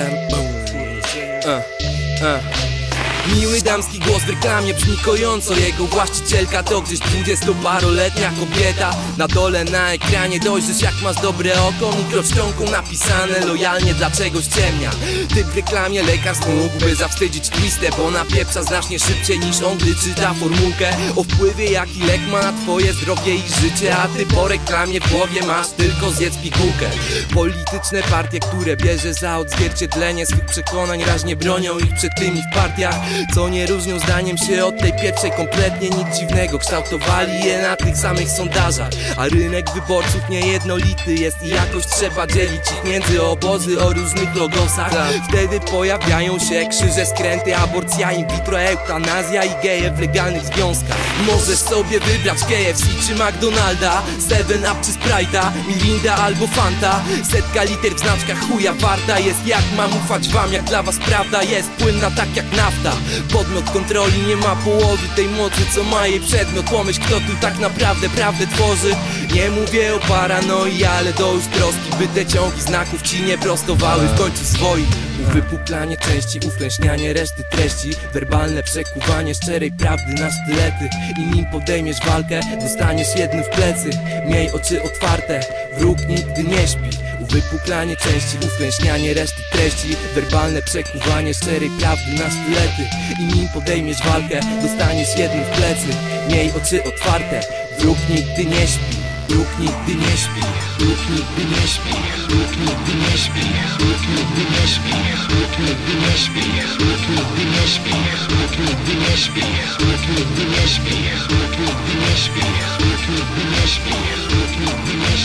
them. Boom. Uh, uh. Miły damski głos w reklamie brzmi kojąco. Jego właścicielka to gdzieś dwudziestoparoletnia kobieta. Na dole na ekranie dojrzysz jak masz dobre oko. Mikroczcionką napisane lojalnie dlaczego ściemnia Typ w reklamie lekarstw mógłby zawstydzić twistę Bo napieprza znacznie szybciej niż on gdy czyta formułkę. O wpływie jaki lek ma na twoje zdrowie i życie A ty po reklamie w głowie masz tylko zjedz pigułkę. Polityczne partie, które bierze za odzwierciedlenie swych przekonań Raźnie bronią ich przed tymi w partiach Co nie różnią zdaniem się od tej pierwszej. Kompletnie Nic dziwnego, kształtowali je na tych samych sondażach. A rynek wyborców niejednolity jest i jakoś trzeba dzielić ich między obozy o różnych logosach. Wtedy pojawiają się krzyże, skręty, aborcja in vitro, eutanazja i geje w legalnych związkach Możesz sobie wybrać KFC czy McDonalda Seven Up czy Sprite'a, Mirinda albo Fanta. Setka liter w znaczkach chuja warta jest Jak mam ufać wam, jak dla was prawda jest. Płynna tak jak nafta Podmiot kontroli nie ma połowy tej mocy Co ma jej przedmiot. Pomyśl kto tu tak naprawdę prawdę tworzy. Nie mówię o paranoi, ale to już troski By te ciągi znaków ci nie prostowały. W końcu swoich Uwypuklanie części, uwklęśnianie reszty treści. Werbalne przekuwanie szczerej prawdy na sztylety. I nim podejmiesz walkę, dostaniesz jednym w plecy. Miej oczy otwarte, wróg nigdy nie śpi. Uwypuklanie części, uwklęśnianie reszty treści. Werbalne przekuwanie szczerej prawdy na sztylety. I nim podejmiesz walkę, dostaniesz jednym w plecy. Miej oczy otwarte, wróg nigdy nie śpi. Wróg nigdy nie śpi, wróg nigdy nie śpi, wróg nigdy nie śpi, wróg nigdy nie śpi, güneş bir yer güneş bir yer güneş bir yer güneş bir yer güneş bir yer güneş bir yer güneş bir yer